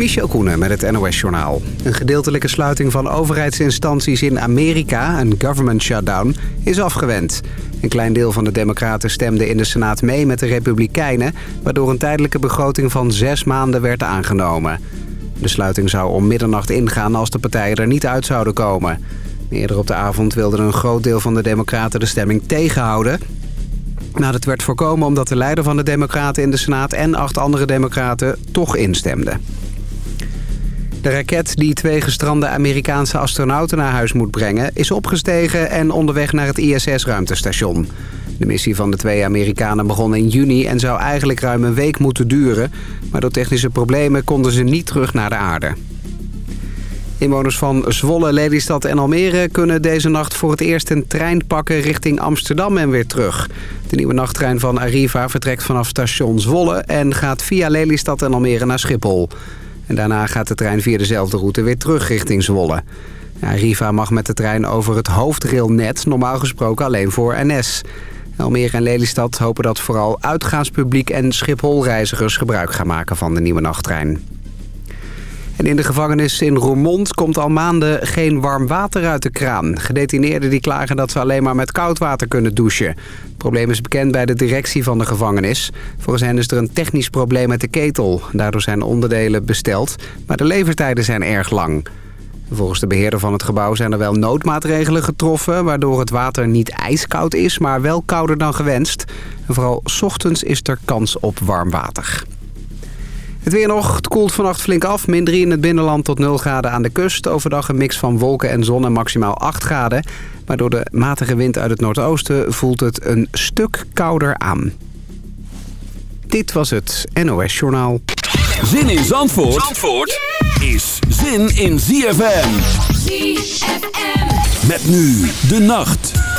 Michel Koenen met het NOS-journaal. Een gedeeltelijke sluiting van overheidsinstanties in Amerika, een government shutdown, is afgewend. Een klein deel van de democraten stemde in de Senaat mee met de republikeinen... waardoor een tijdelijke begroting van zes maanden werd aangenomen. De sluiting zou om middernacht ingaan als de partijen er niet uit zouden komen. Eerder op de avond wilde een groot deel van de democraten de stemming tegenhouden... Nou, dat werd voorkomen omdat de leider van de Democraten in de Senaat... en acht andere Democraten toch instemden. De raket die twee gestrande Amerikaanse astronauten naar huis moet brengen... is opgestegen en onderweg naar het ISS-ruimtestation. De missie van de twee Amerikanen begon in juni en zou eigenlijk ruim een week moeten duren... maar door technische problemen konden ze niet terug naar de aarde. Inwoners van Zwolle, Lelystad en Almere kunnen deze nacht voor het eerst een trein pakken richting Amsterdam en weer terug. De nieuwe nachttrein van Arriva vertrekt vanaf station Zwolle en gaat via Lelystad en Almere naar Schiphol. En daarna gaat de trein via dezelfde route weer terug richting Zwolle. Arriva mag met de trein over het hoofdrailnet, normaal gesproken alleen voor NS. Almere en Lelystad hopen dat vooral uitgaanspubliek en Schiphol-reizigers gebruik gaan maken van de nieuwe nachttrein. In de gevangenis in Roermond komt al maanden geen warm water uit de kraan. Gedetineerden die klagen dat ze alleen maar met koud water kunnen douchen. Het probleem is bekend bij de directie van de gevangenis. Volgens hen is er een technisch probleem met de ketel. Daardoor zijn onderdelen besteld, maar de levertijden zijn erg lang. Volgens de beheerder van het gebouw zijn er wel noodmaatregelen getroffen... waardoor het water niet ijskoud is, maar wel kouder dan gewenst. En vooral ochtends is er kans op warm water. Het weer nog. Het koelt vannacht flink af. Min 3 in het binnenland tot 0 graden aan de kust. Overdag een mix van wolken en zon en maximaal 8 graden. Maar door de matige wind uit het noordoosten voelt het een stuk kouder aan. Dit was het NOS Journaal. Zin in Zandvoort, Zandvoort is zin in ZFM. ZFM. Met nu de nacht.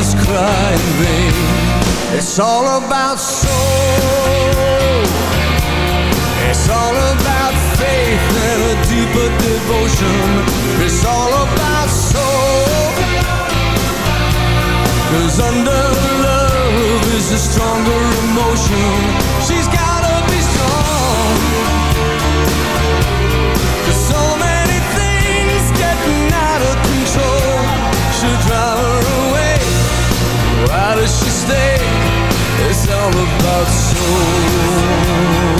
always cry in vain. It's all about soul. It's all about faith and a deeper devotion. It's all about soul. Cause all about soul.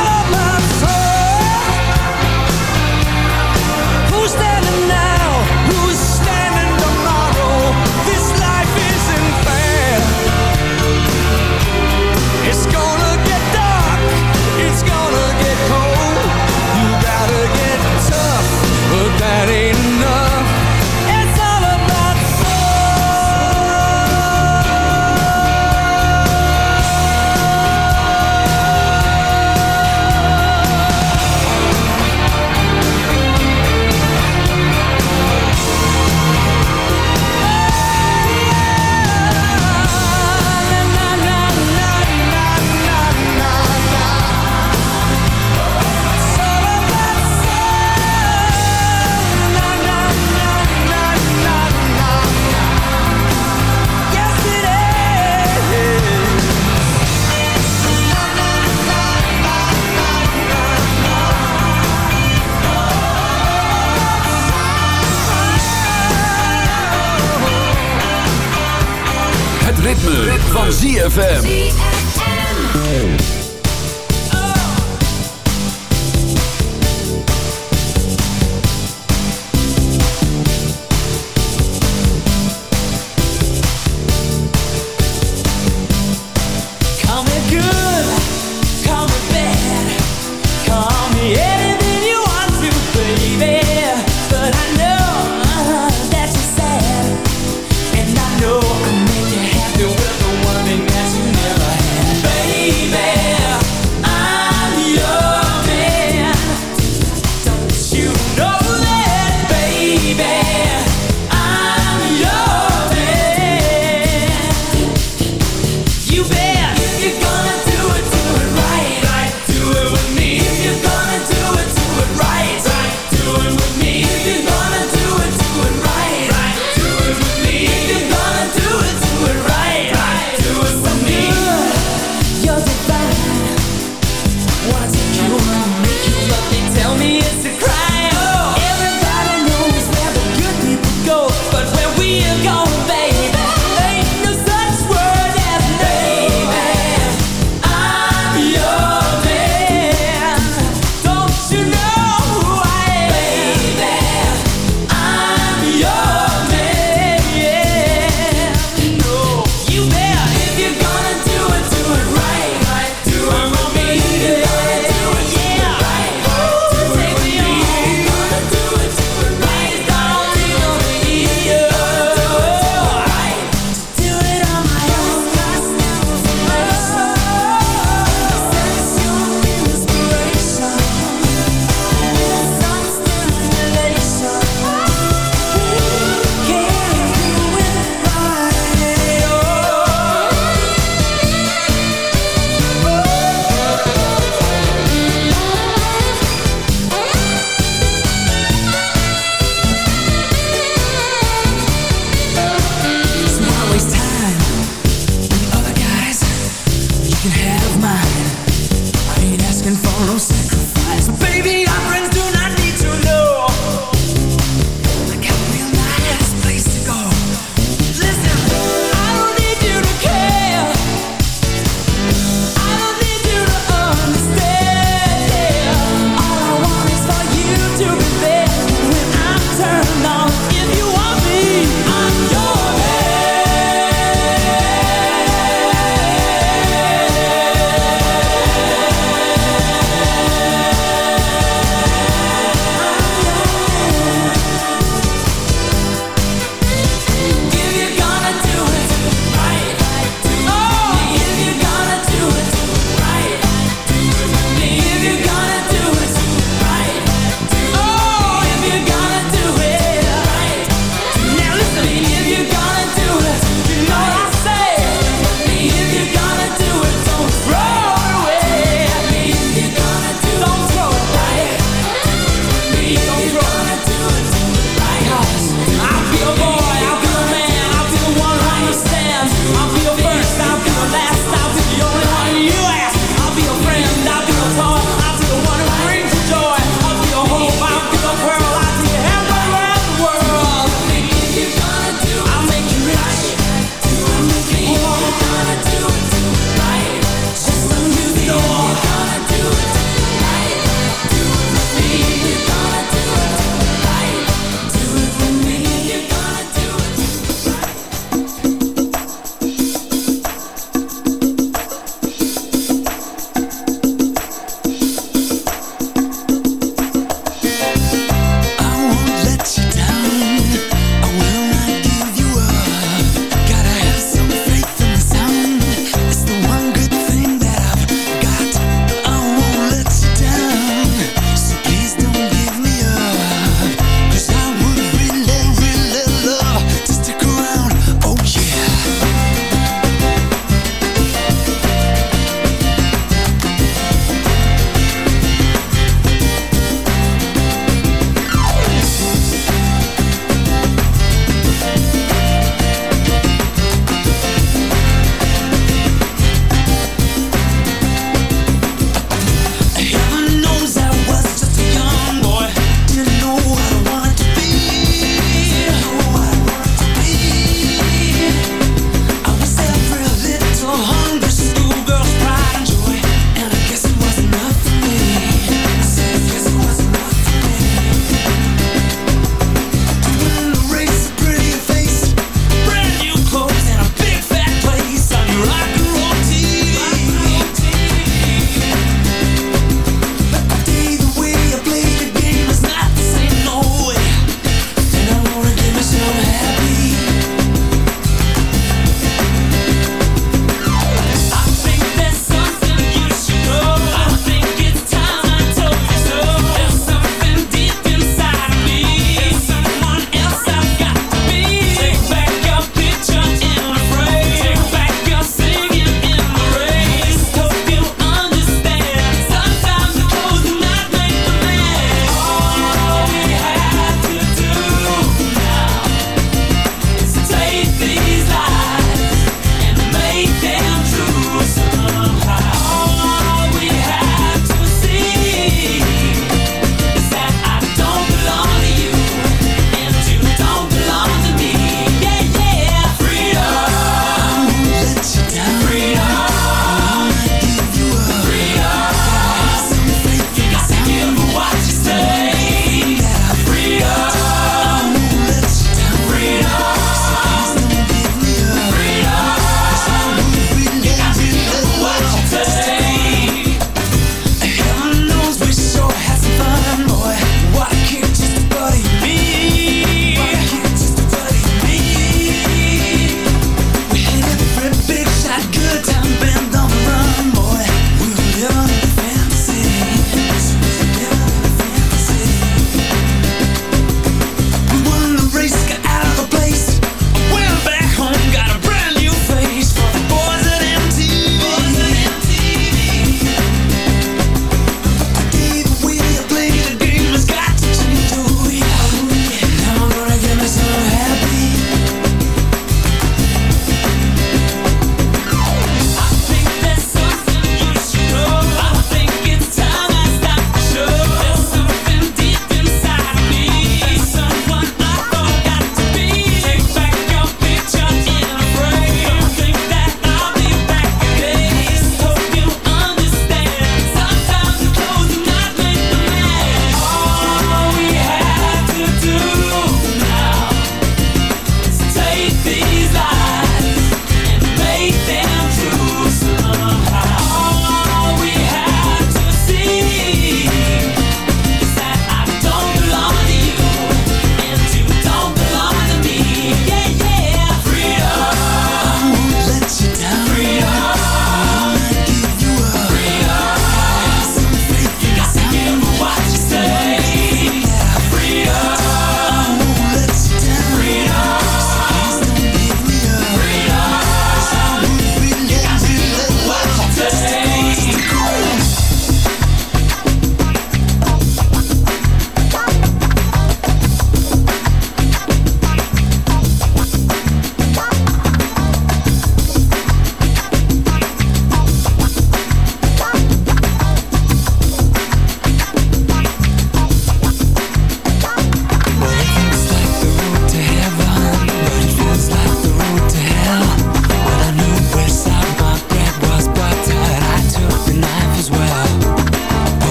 ritme, van ZFM.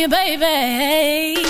You, baby.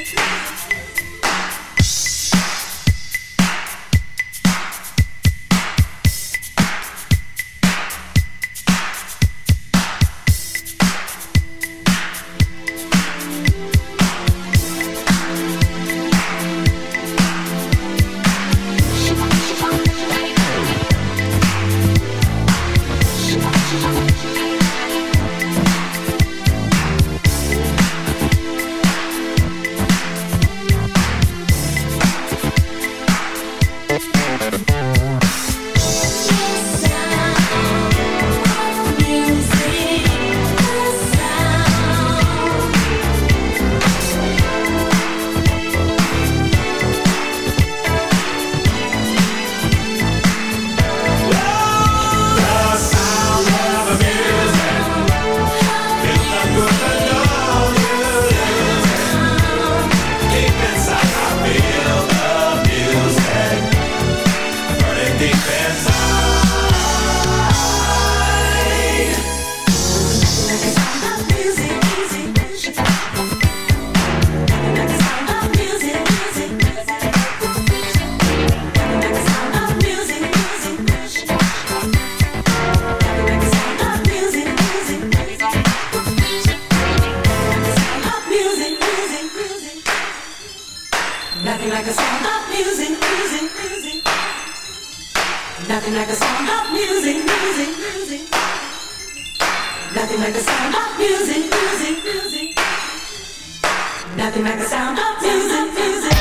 Nothing like the sound of music.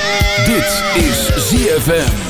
Dit is ZFM.